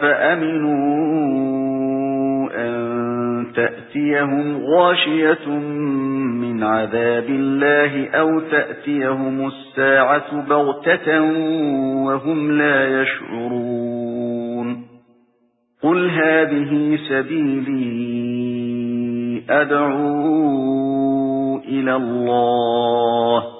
أَفَأَمِنُوا أَن تَأْتِيَهُمْ غَاشِيَةٌ مِنْ عَذَابِ اللَّهِ أَوْ تَأْتِيَهُمُ السَّاعَةُ بَغْتَةً وَهُمْ لَا يَشْعُرُونَ. قُلْ هَذِهِ سَبِيلِي أَدْعُو إِلَى اللَّهِ.